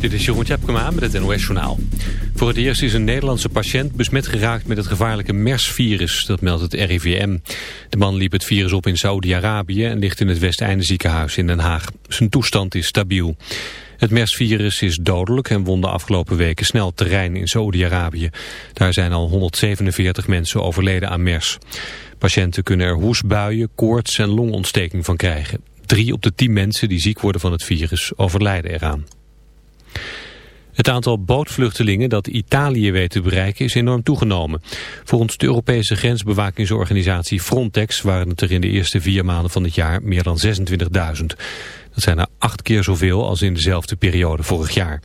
Dit is Jeroen Tjepkema met het NOS Journaal. Voor het eerst is een Nederlandse patiënt besmet geraakt met het gevaarlijke MERS-virus. Dat meldt het RIVM. De man liep het virus op in Saudi-Arabië en ligt in het Westeinde ziekenhuis in Den Haag. Zijn toestand is stabiel. Het MERS-virus is dodelijk en won de afgelopen weken snel terrein in Saudi-Arabië. Daar zijn al 147 mensen overleden aan MERS. Patiënten kunnen er hoesbuien, koorts en longontsteking van krijgen. Drie op de tien mensen die ziek worden van het virus overlijden eraan. Het aantal bootvluchtelingen dat Italië weet te bereiken is enorm toegenomen. Volgens de Europese grensbewakingsorganisatie Frontex waren het er in de eerste vier maanden van het jaar meer dan 26.000. Dat zijn er acht keer zoveel als in dezelfde periode vorig jaar.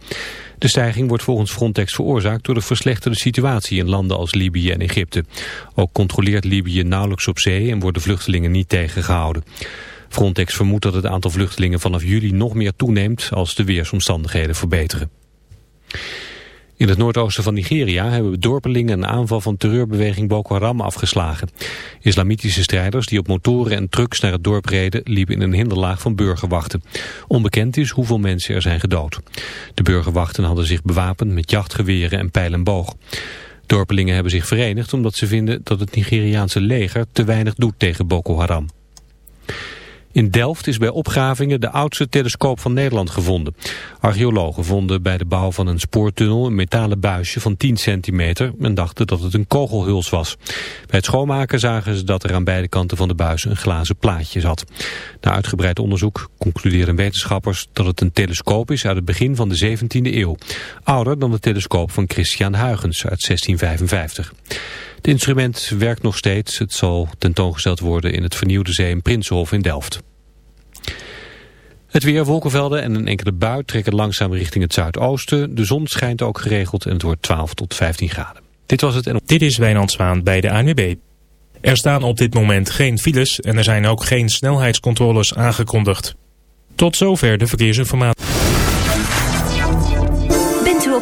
De stijging wordt volgens Frontex veroorzaakt door de verslechterde situatie in landen als Libië en Egypte. Ook controleert Libië nauwelijks op zee en worden vluchtelingen niet tegengehouden. Frontex vermoedt dat het aantal vluchtelingen vanaf juli nog meer toeneemt als de weersomstandigheden verbeteren. In het noordoosten van Nigeria hebben dorpelingen een aanval van terreurbeweging Boko Haram afgeslagen. Islamitische strijders die op motoren en trucks naar het dorp reden liepen in een hinderlaag van burgerwachten. Onbekend is hoeveel mensen er zijn gedood. De burgerwachten hadden zich bewapend met jachtgeweren en pijl en. Dorpelingen hebben zich verenigd omdat ze vinden dat het Nigeriaanse leger te weinig doet tegen Boko Haram. In Delft is bij opgravingen de oudste telescoop van Nederland gevonden. Archeologen vonden bij de bouw van een spoortunnel een metalen buisje van 10 centimeter en dachten dat het een kogelhuls was. Bij het schoonmaken zagen ze dat er aan beide kanten van de buis een glazen plaatje zat. Na uitgebreid onderzoek concluderen wetenschappers dat het een telescoop is uit het begin van de 17e eeuw. Ouder dan de telescoop van Christian Huygens uit 1655. Het instrument werkt nog steeds. Het zal tentoongesteld worden in het vernieuwde zee Prinsenhof in Delft. Het weer, wolkenvelden en een enkele bui trekken langzaam richting het zuidoosten. De zon schijnt ook geregeld en het wordt 12 tot 15 graden. Dit was het en... Dit is Wijnand Zwaan bij de ANWB. Er staan op dit moment geen files en er zijn ook geen snelheidscontroles aangekondigd. Tot zover de verkeersinformatie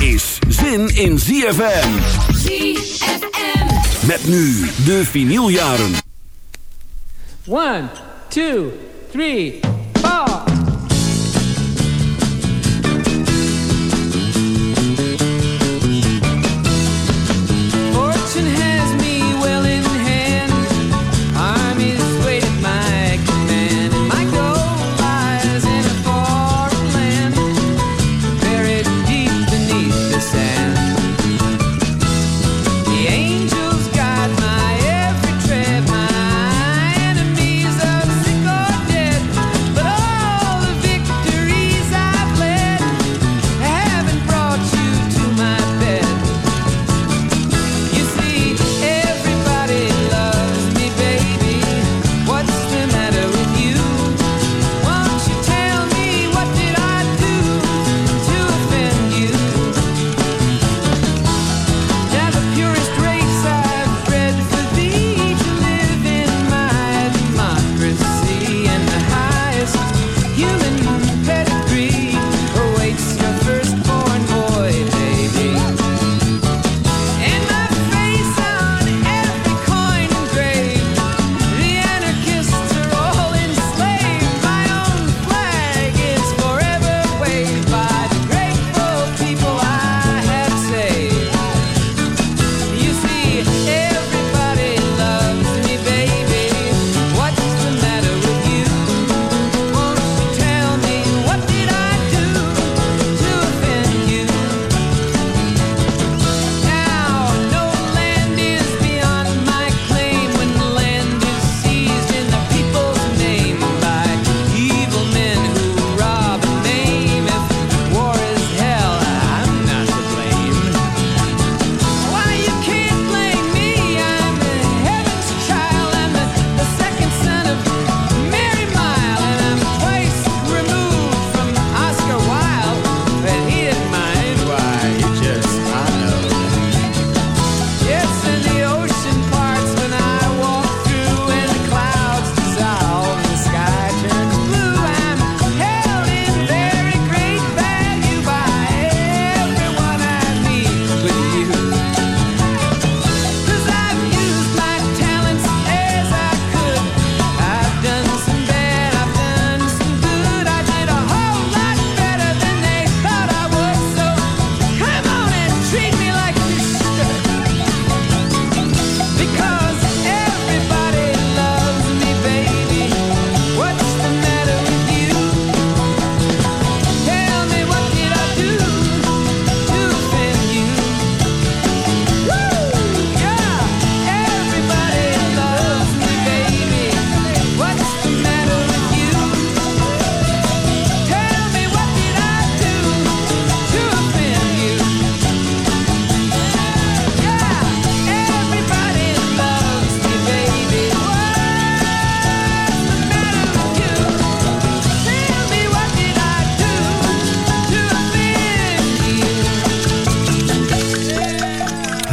Is zin in ZFM. ZFM. Met nu de vinyljaren. 1, 2, 3,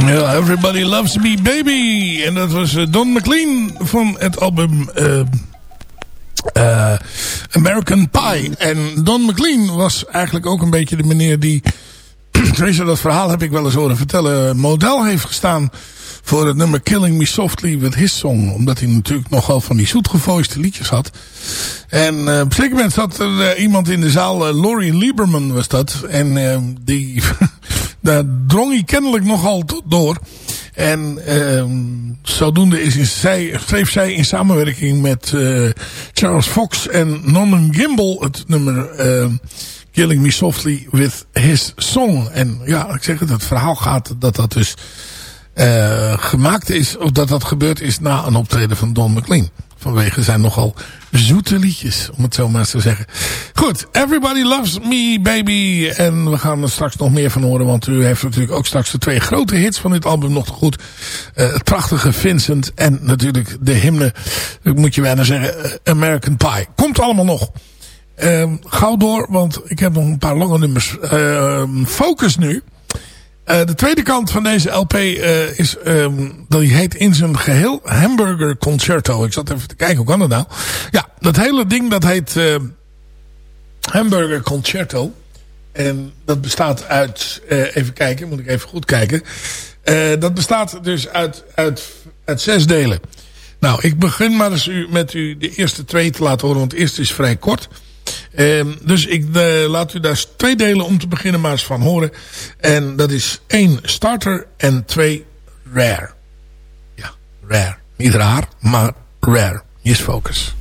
Ja, Everybody Loves Me Baby. En dat was eh, Don McLean van het album uh, uh, American Pie. En Don McLean was eigenlijk ook een beetje de meneer die... Tenminste, dat verhaal heb ik wel eens horen vertellen. Model heeft gestaan voor het nummer Killing Me Softly with His Song. Omdat hij natuurlijk nogal van die zoetgevoiste liedjes had. En op een zeker moment zat er iemand in de zaal, Laurie Lieberman was dat. En die, daar drong hij kennelijk nogal door. En zodoende is zij, schreef zij in samenwerking met Charles Fox en Norman Gimbel het nummer... Killing Me Softly with His Song. En ja, ik zeg het, het verhaal gaat dat dat dus uh, gemaakt is, of dat dat gebeurd is na een optreden van Don McLean. Vanwege zijn nogal zoete liedjes, om het zo maar te zeggen. Goed, Everybody Loves Me Baby. En we gaan er straks nog meer van horen, want u heeft natuurlijk ook straks de twee grote hits van dit album nog te goed. Het prachtige Vincent en natuurlijk de hymne, moet je bijna zeggen, uh, American Pie. Komt allemaal nog. Uh, gauw door, want ik heb nog een paar lange nummers. Focus nu. Uh, de tweede kant van deze LP uh, is, um, die heet in zijn geheel Hamburger Concerto. Ik zat even te kijken, hoe kan dat nou? Ja, dat hele ding dat heet uh, Hamburger Concerto. En dat bestaat uit, even kijken, moet ik even goed kijken. dat bestaat dus uit, uit, uit zes delen. Nou, ik begin maar eens u, met u de eerste twee te laten horen, want het eerste is vrij kort. Um, dus ik uh, laat u daar twee delen om te beginnen maar eens van horen. En dat is één starter en twee rare. Ja, rare. Niet raar, maar rare. Hier is focus.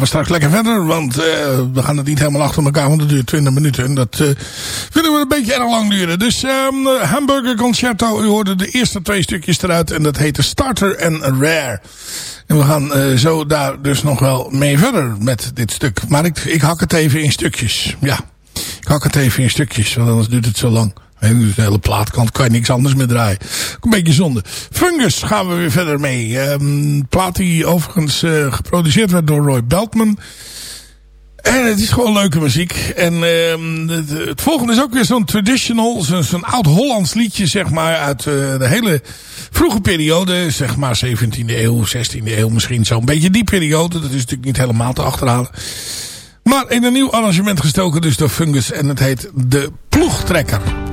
Gaan we straks lekker verder. Want uh, we gaan het niet helemaal achter elkaar. Want het duurt 20 minuten. En dat uh, vinden we een beetje erg lang duren. Dus um, Hamburger Concerto. U hoorde de eerste twee stukjes eruit. En dat heette Starter en Rare. En we gaan uh, zo daar dus nog wel mee verder met dit stuk. Maar ik, ik hak het even in stukjes. Ja, ik hak het even in stukjes. Want anders duurt het zo lang. En dus de hele plaatkant kan je niks anders meer draaien. Een beetje zonde. Fungus gaan we weer verder mee. Um, plaat die overigens uh, geproduceerd werd door Roy Beltman. En het is gewoon leuke muziek. En um, het, volgende is ook weer zo'n traditional, zo'n zo oud-Hollands liedje, zeg maar, uit uh, de hele vroege periode. Zeg maar 17e eeuw, 16e eeuw, misschien zo'n beetje die periode. Dat is natuurlijk niet helemaal te achterhalen. Maar in een nieuw arrangement gestoken dus door Fungus. En het heet De Ploegtrekker.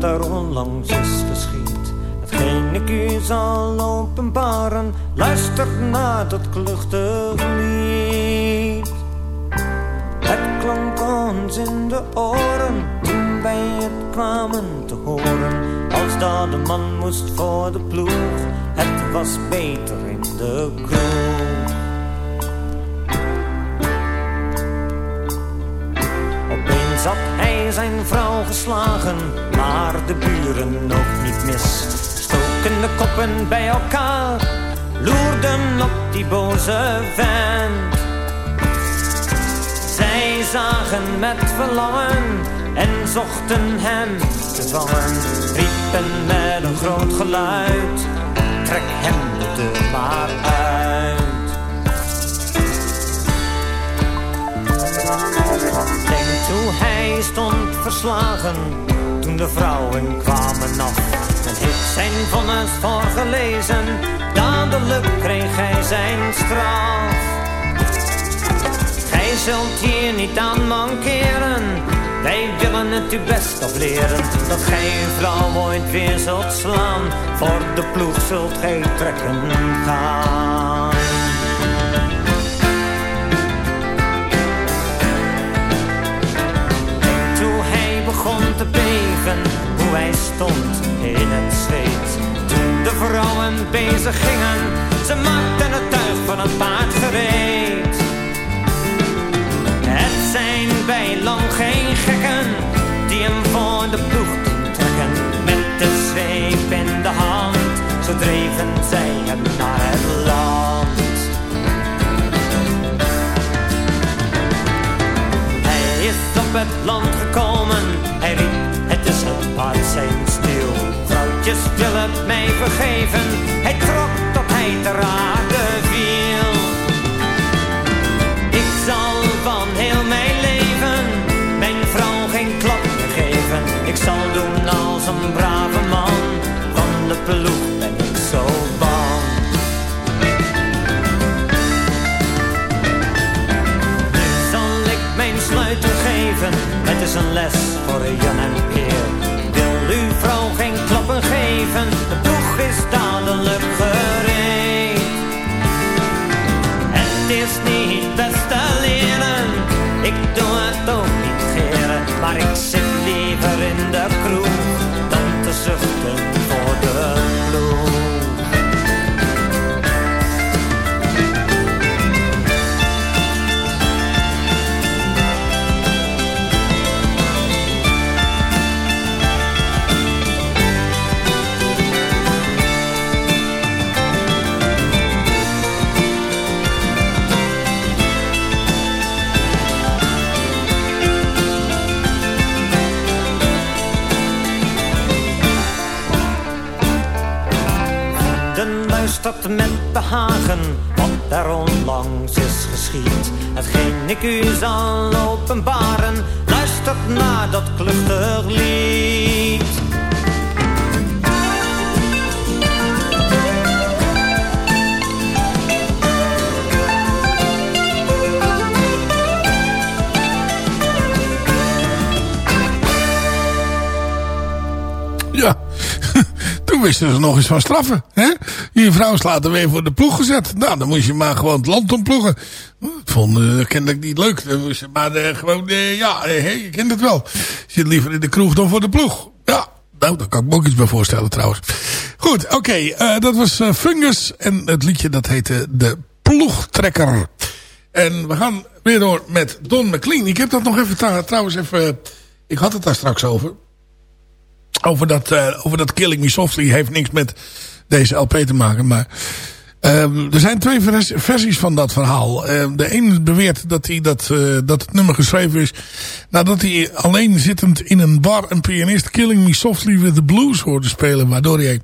Wat er onlangs is geschied. Hetgeen ik u zal openbaren, luister naar dat kluchtig lied. Het klonk ons in de oren toen wij het kwamen te horen. Als dat de man moest voor de ploeg, het was beter in de kroeg. Zijn vrouw geslagen, maar de buren ook niet mis. Stoken de koppen bij elkaar, loerden op die boze vent. Zij zagen met verlangen en zochten hem te vangen. Riepen met een groot geluid, trek hem de deur maar uit. Toen hij stond verslagen, toen de vrouwen kwamen af. En heeft zijn vonnis voorgelezen, dadelijk kreeg hij zijn straf. Gij zult hier niet aan mankeren, wij willen het u best afleren. Dat gij uw vrouw ooit weer zult slaan, voor de ploeg zult gij trekken gaan. Beven hoe hij stond in het zweet. Toen de vrouwen bezig gingen, ze maakten het tuig van het paard gereed. Het zijn bij lang geen gekken die hem voor de ploeg trekken. Met de zweep in de hand, zo dreven zij hem naar het land. Hij is op het land gekomen hij riep, het een paard zijn stil. Vrouwtjes willen mij vergeven. Hij trok tot hij te raden viel. Ik zal van heel mijn leven mijn vrouw geen klap geven. Ik zal doen als een brave man. Van de ploeg ben ik zo bang. Nu zal ik mijn sleutel geven. Het is een les voor Jan en ploeg ik u zal openbaren, luistert naar dat kluchtig lied. Ja, wisten ze nog eens van straffen. Hè? Je vrouw slaat er weer voor de ploeg gezet. Nou, dan moest je maar gewoon het land omploegen. Dat vond uh, ik niet leuk. Maar uh, gewoon, ja, je kent het wel. Zit liever in de kroeg dan voor de ploeg. Ja, nou, daar kan ik me ook iets bij voorstellen trouwens. Goed, oké. Dat was Fungus. En het liedje dat heette De Ploegtrekker. En we gaan weer door met Don McLean. Ik heb dat nog even trouwens even... Ik had het daar straks over. Over dat, over dat Killing Me Softly heeft niks met deze LP te maken. Maar uh, er zijn twee vers versies van dat verhaal. Uh, de een beweert dat, hij dat, uh, dat het nummer geschreven is... nadat hij alleen zittend in een bar een pianist Killing Me Softly with the Blues hoorde spelen. Waardoor hij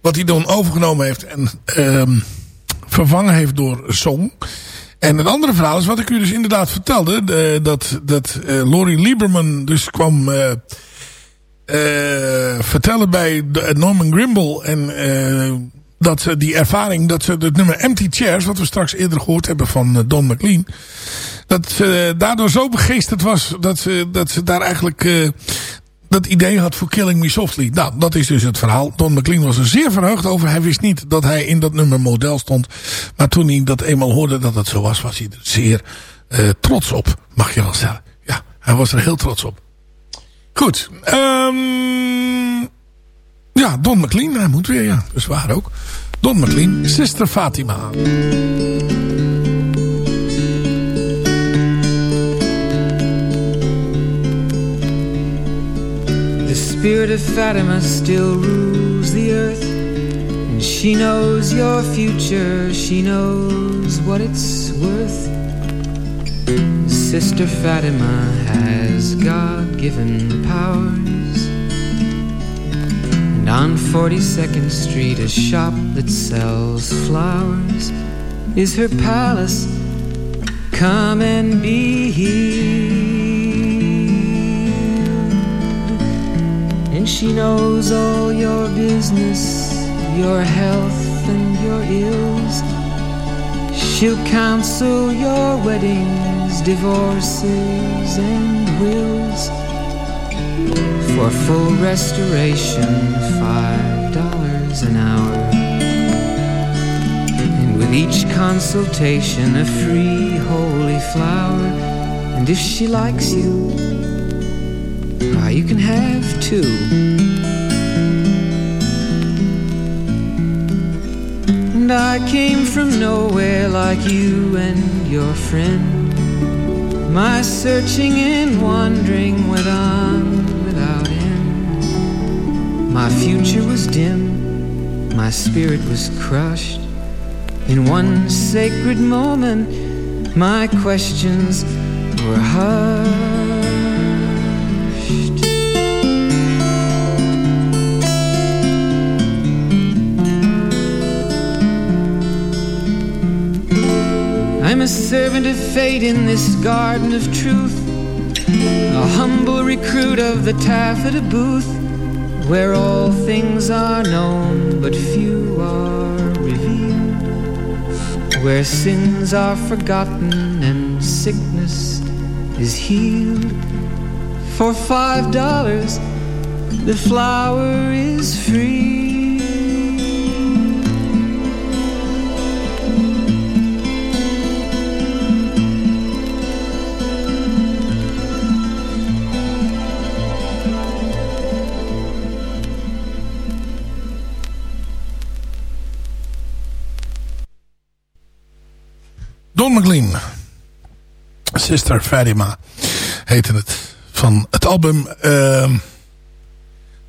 wat hij dan overgenomen heeft en ehm, vervangen heeft door song... En het andere verhaal is wat ik u dus inderdaad vertelde. De, dat dat uh, Laurie Lieberman dus kwam uh, vertellen bij Norman Grimble. En dat ze die ervaring, dat ze het nummer Empty Chairs, wat we straks eerder gehoord hebben van Don McLean. Dat ze daardoor zo begeesterd was dat ze, dat ze daar eigenlijk dat idee had voor Killing Me Softly. Nou, dat is dus het verhaal. Don McLean was er zeer verheugd over. Hij wist niet dat hij in dat nummer model stond. Maar toen hij dat eenmaal hoorde dat het zo was, was hij er zeer trots op. Mag je wel zeggen. Ja, hij was er heel trots op. Goed. Um, ja, Don McLean. Hij moet weer, ja. Dat is waar ook. Don McLean, Sister Fatima. spirit of Fatima still rules the earth. And she knows your future, she knows what it's worth. Sister Fatima has God given powers. On 42nd Street, a shop that sells flowers is her palace. Come and be here. And she knows all your business, your health and your ills. She'll counsel your weddings, divorces, and wills. For full restoration, five dollars an hour. And with each consultation, a free holy flower. And if she likes you, why, you can have two. And I came from nowhere like you and your friend. My searching and wandering went on. My future was dim, my spirit was crushed. In one sacred moment, my questions were hushed. I'm a servant of fate in this garden of truth, a humble recruit of the taffeta booth, where all things are known but few are revealed, where sins are forgotten and sickness is healed. For five dollars, the flower is free. Sister Fatima heette het. Van het album uh,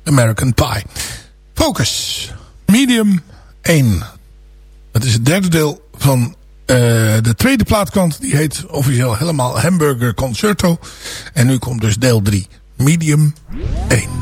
American Pie. Focus. Medium 1. Dat is het derde deel van uh, de tweede plaatkant. Die heet officieel helemaal Hamburger Concerto. En nu komt dus deel 3. Medium 1.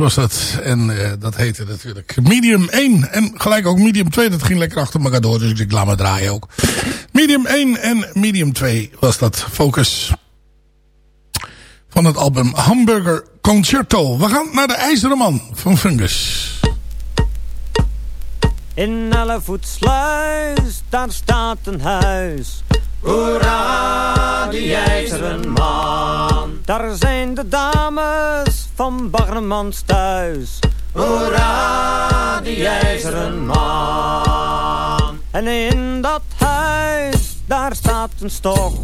Was dat. En uh, dat heette natuurlijk Medium 1. En gelijk ook Medium 2. Dat ging lekker achter elkaar door. Dus ik laat me draaien ook. Medium 1 en Medium 2 was dat Focus. Van het album Hamburger Concerto. We gaan naar de IJzeren Man van Fungus. In alle voetsluis, daar staat een huis. Hoera, die ijzeren man. Daar zijn de dames van Baggermans thuis. Hoera, die ijzeren man. En in dat huis, daar staat een stok.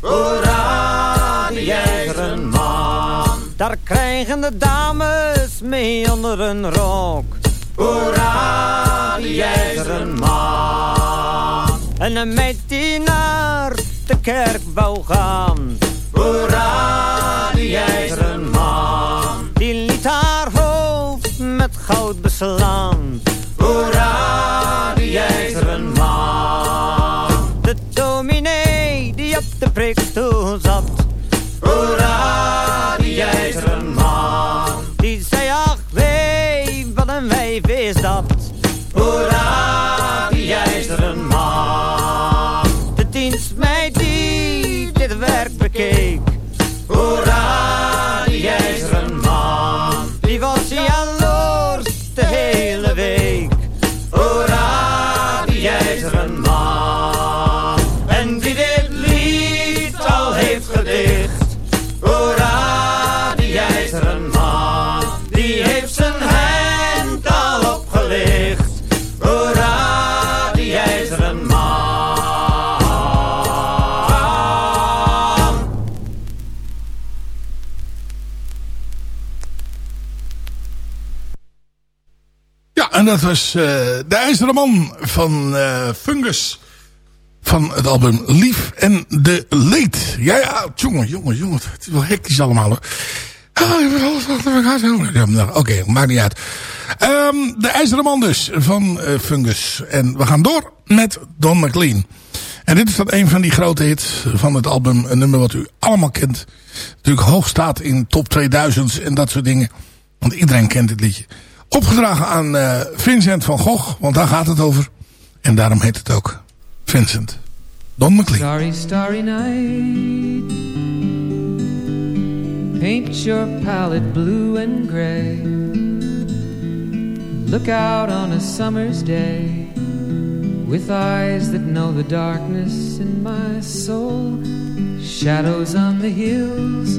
Hoera, die ijzeren man. Daar krijgen de dames mee onder een rok. Hoera, die ijzeren man. En een meid die naar de kerk wou gaan. Hoera, die ijzeren man. Die liet haar hoofd met goud beslaan. Hoera, die ijzeren man. De dominee die op de preekstoel zat. Hoera, die ijzeren man. Die zei, ach wee, wat een wijf is dat. Hoera, die ijzeren man. Werk bekeek. Hoera, die ijzeren En dat was uh, de IJzeren Man van uh, Fungus. Van het album Lief en de Leed. Ja, ja, jongen, jongen, jongen. Het is wel hectisch allemaal hoor. Ah, ik alles achter elkaar. Oké, okay, maakt niet uit. Um, de IJzeren Man dus, van uh, Fungus. En we gaan door met Don McLean. En dit is dat een van die grote hits van het album. Een nummer wat u allemaal kent. Natuurlijk hoog staat in top 2000's en dat soort dingen. Want iedereen kent dit liedje. Opgedragen aan uh, Vincent van Gogh, want daar gaat het over. En daarom heet het ook Vincent. Don McLean. Starry, starry night Paint your palette blue and gray Look out on a summer's day With eyes that know the darkness in my soul Shadows on the hills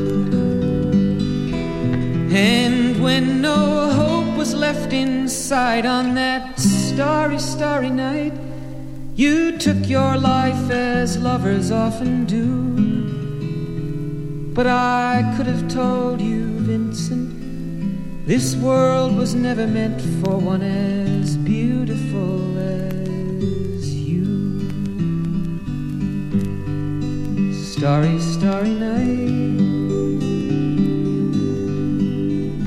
And when no hope was left inside on that starry, starry night. You took your life as lovers often do. But I could have told you, Vincent, this world was never meant for one as beautiful as you. Starry, starry night.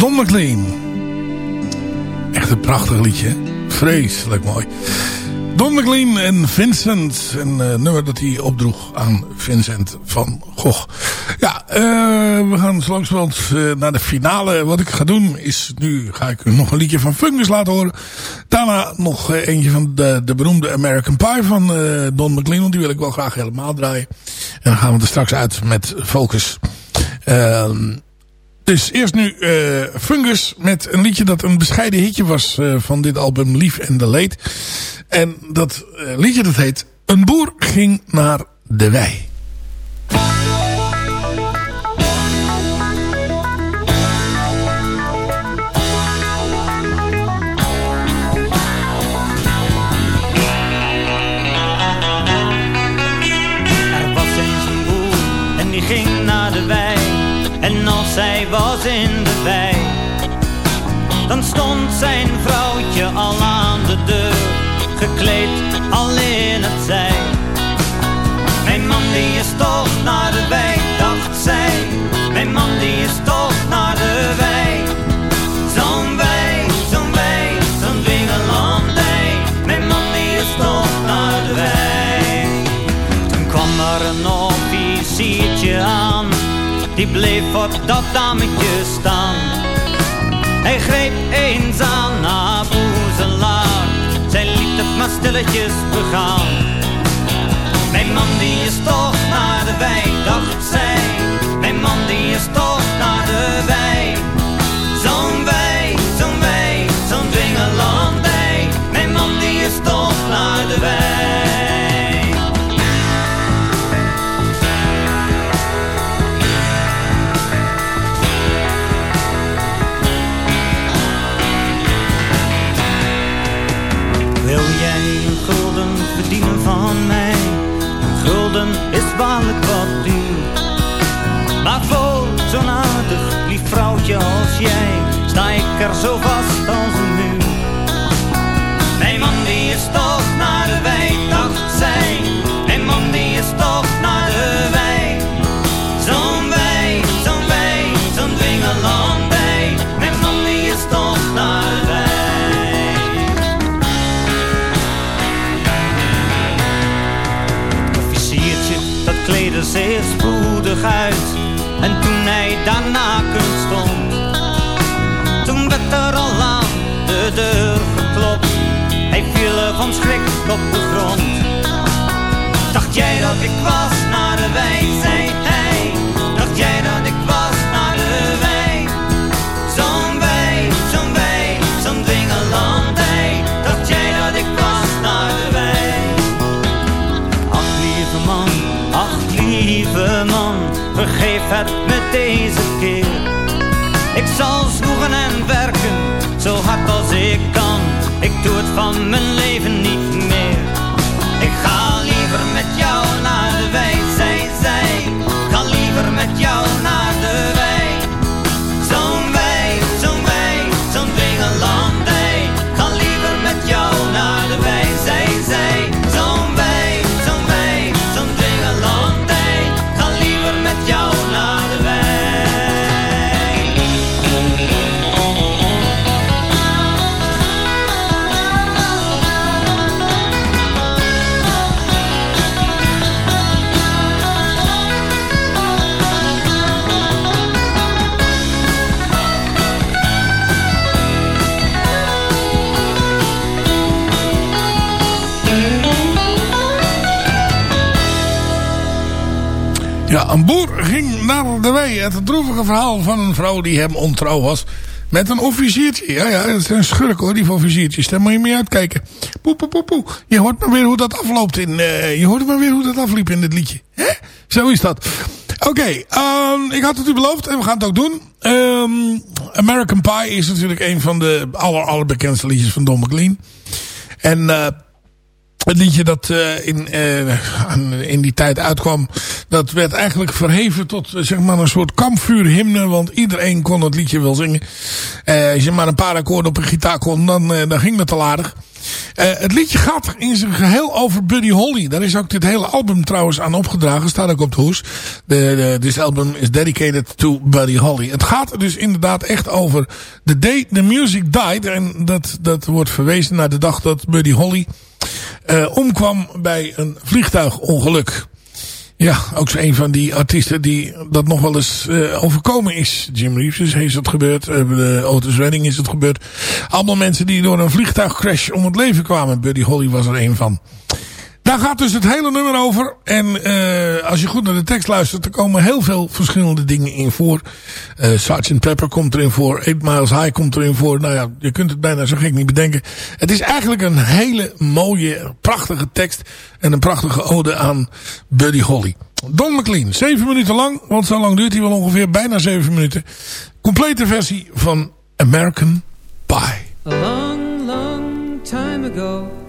Don McLean. Echt een prachtig liedje. Vreselijk mooi. Don McLean en Vincent. Een uh, nummer dat hij opdroeg aan Vincent van Gogh. Ja, uh, we gaan zo langzamerhand uh, naar de finale. Wat ik ga doen is, nu ga ik u nog een liedje van Fungus laten horen. Daarna nog eentje van de, de beroemde American Pie van Don McLean. Want die wil ik wel graag helemaal draaien. En dan gaan we er straks uit met Focus. Ehm dus eerst nu uh, Fungus met een liedje dat een bescheiden hitje was uh, van dit album Lief en de Leed. En dat uh, liedje dat heet Een boer ging naar de wei. Dan stond zijn vrouwtje al aan de deur, gekleed al in het zij. Mijn man die is toch naar de wei, dacht zij. Mijn man die is toch naar de wei. Zo'n wei, zo'n wei, zo'n dwingelandij. Mijn man die is toch naar de wei. Toen kwam er een officiertje aan die bleef voor dat dametje staan. Hij greep eens aan haar boezelaar, zij liet het maar stilletjes begaan. Mijn man die is toch naar de wei, dacht zij. Mijn man die is toch zo vast als een muur. Mijn man die is toch naar de wei, dacht zij. Mijn man die is toch naar de wei. Zo'n wei, zo'n wei, zo'n dwingelandij. Mijn man die is toch naar de dat kleedde zeer spoedig uit. Schrik op de grond. Dacht jij dat ik was naar de wei, zei hij. Dacht jij dat ik was naar de wei. Zo'n wei, zo'n wei, zo'n dwingelandij. Dacht jij dat ik was naar de wei. Ach lieve man, ach lieve man, vergeef het me deze keer. Ik zal zwoegen en werken, zo hard als ik kan. Ik doe het van mijn Het droevige verhaal van een vrouw die hem ontrouw was. Met een officiertje. Ja, ja, dat is een schurk hoor, die officiertjes. Daar moet je mee uitkijken. Poe, poe, poe, poe. Je hoort maar weer hoe dat afloopt in... Eh, je hoort maar weer hoe dat afliep in dit liedje. Hè? Zo is dat. Oké, ehm, ik had het u beloofd en we gaan het ook doen. Ehm, American Pie is natuurlijk een van de aller, allerbekendste liedjes van Don McLean. En... Eh, het liedje dat uh, in, uh, in die tijd uitkwam, dat werd eigenlijk verheven tot zeg maar een soort kampvuurhymne. Want iedereen kon het liedje wel zingen. Als je maar een paar akkoorden op een gitaar kon, dan, dan ging dat al aardig. het liedje gaat in zijn geheel over Buddy Holly. Daar is ook dit hele album trouwens aan opgedragen. Staat ook op de hoes. This album is dedicated to Buddy Holly. Het gaat dus inderdaad echt over the day the music died. En dat, dat wordt verwezen naar de dag dat Buddy Holly uh, omkwam bij een vliegtuigongeluk. Ja, ook zo een van die artiesten die dat nog wel eens uh, overkomen is. Jim Reeves is het gebeurd. Uh, de Otis Redding is het gebeurd. Allemaal mensen die door een vliegtuigcrash om het leven kwamen. Buddy Holly was er een van. Daar gaat dus het hele nummer over. En uh, als je goed naar de tekst luistert, er komen heel veel verschillende dingen in voor. Uh, Sgt. Pepper komt erin voor. 8 Miles High komt erin voor. Nou ja, je kunt het bijna zo gek niet bedenken. Het is eigenlijk een hele mooie, prachtige tekst. En een prachtige ode aan Buddy Holly. Don McLean, 7 minuten lang. Want zo lang duurt hij wel ongeveer, bijna 7 minuten. Complete versie van American Pie. A long, long time ago.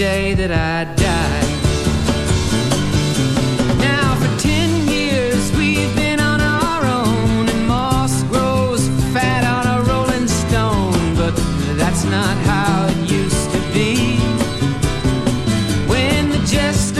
day that I die. Now, for ten years we've been on our own, and moss grows fat on a rolling stone, but that's not how it used to be. When the jester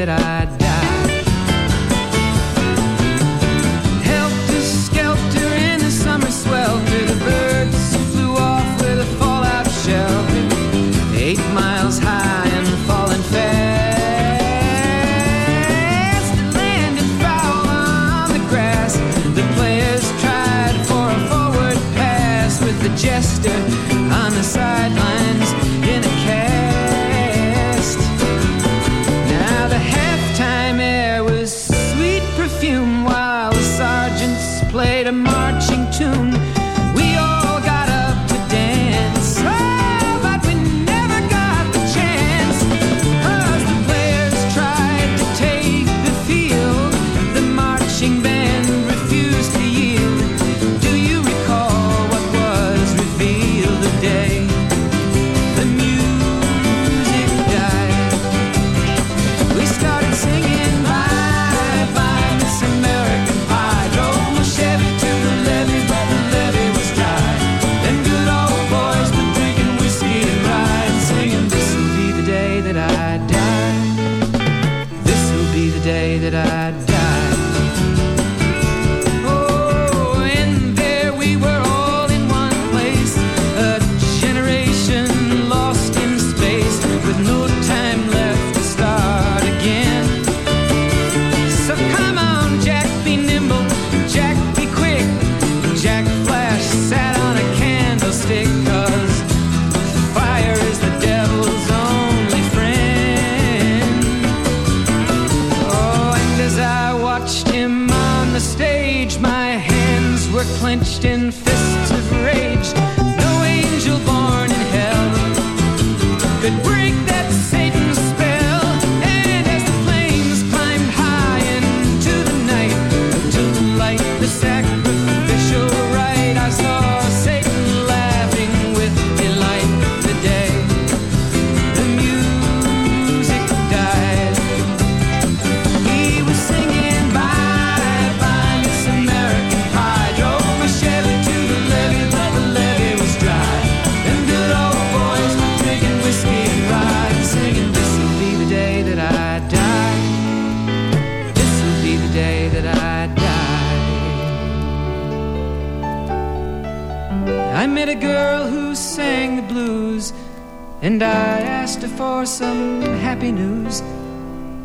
That I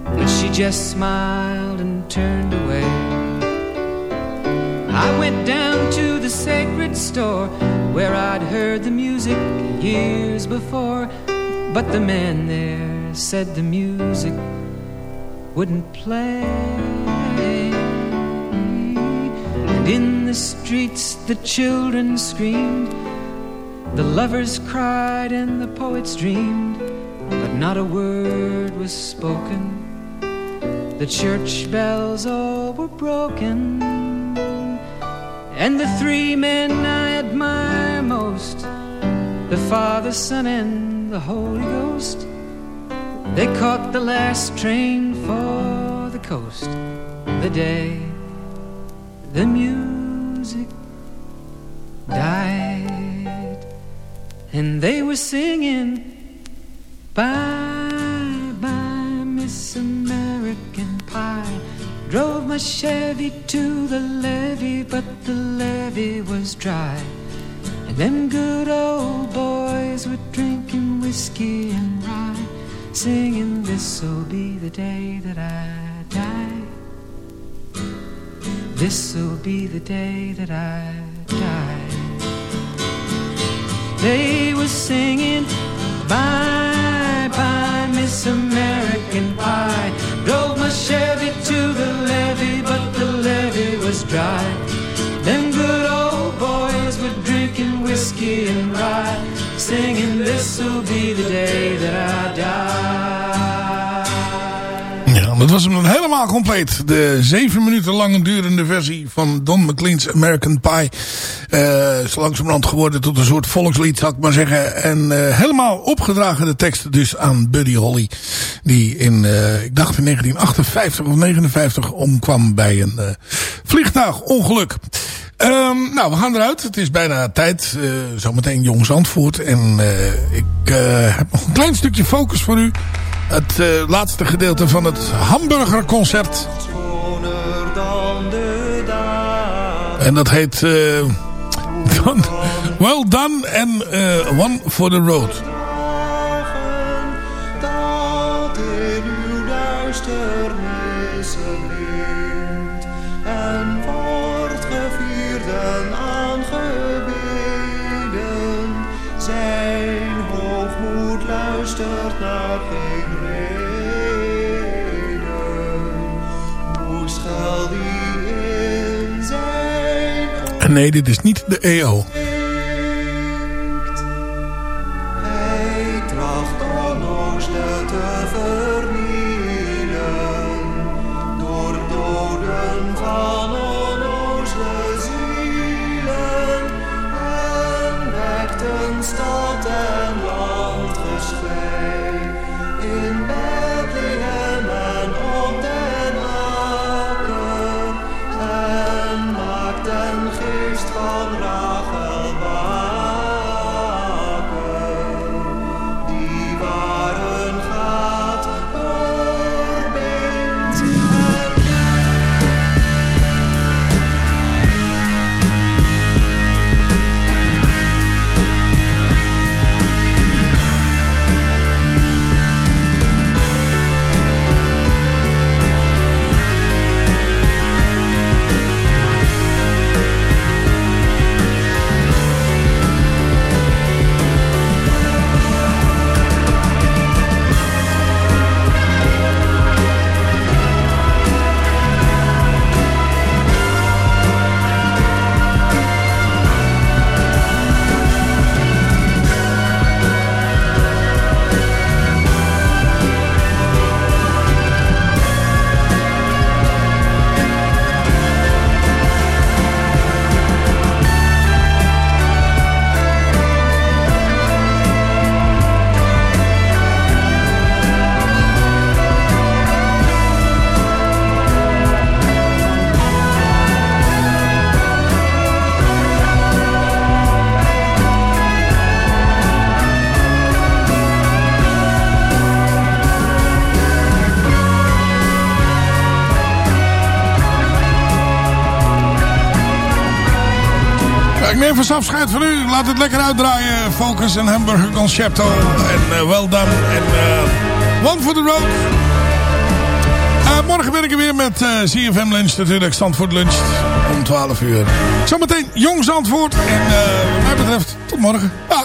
But she just smiled and turned away. I went down to the sacred store where I'd heard the music years before. But the man there said the music wouldn't play. And in the streets the children screamed, the lovers cried, and the poets dreamed. But not a word was spoken. The church bells all were broken. And the three men I admire most the Father, Son, and the Holy Ghost they caught the last train for the coast the day the music died. And they were singing, Bye, bye, Miss. My Chevy to the levee, but the levee was dry. And them good old boys were drinking whiskey and rye, singing, This'll be the day that I die. This'll be the day that I die. They were singing, Bye, bye, Miss American Pie. Drove my Chevy to the levee, but the levee was dry. Them good old boys were drinking whiskey and rye, singing, This'll be the day that I die. Dat was hem dan helemaal compleet. De zeven minuten lang durende versie van Don McLean's American Pie. Uh, is langzamerhand geworden tot een soort volkslied, zou ik maar zeggen. En uh, helemaal opgedragen de tekst dus aan Buddy Holly. Die in, uh, ik dacht in 1958 of 59 omkwam bij een vliegtuigongeluk. Um, nou, we gaan eruit. Het is bijna tijd. Zometeen Jong Zandvoort. En ik heb nog een klein stukje focus voor u. het uh, laatste gedeelte van het Hamburgerconcert. En dat heet... Uh, well Done and uh, One for the Road. Nee, dit is niet de EO. Vast afscheid van u. Laat het lekker uitdraaien. Focus en Hamburger Concerto. En uh, Well Done. En uh, One for the Road. Uh, morgen ben ik er weer met CFM Lunch natuurlijk. Zandvoort Lunch om 12 uur. Zometeen Jong Zandvoort. En wat mij betreft tot morgen. Dag.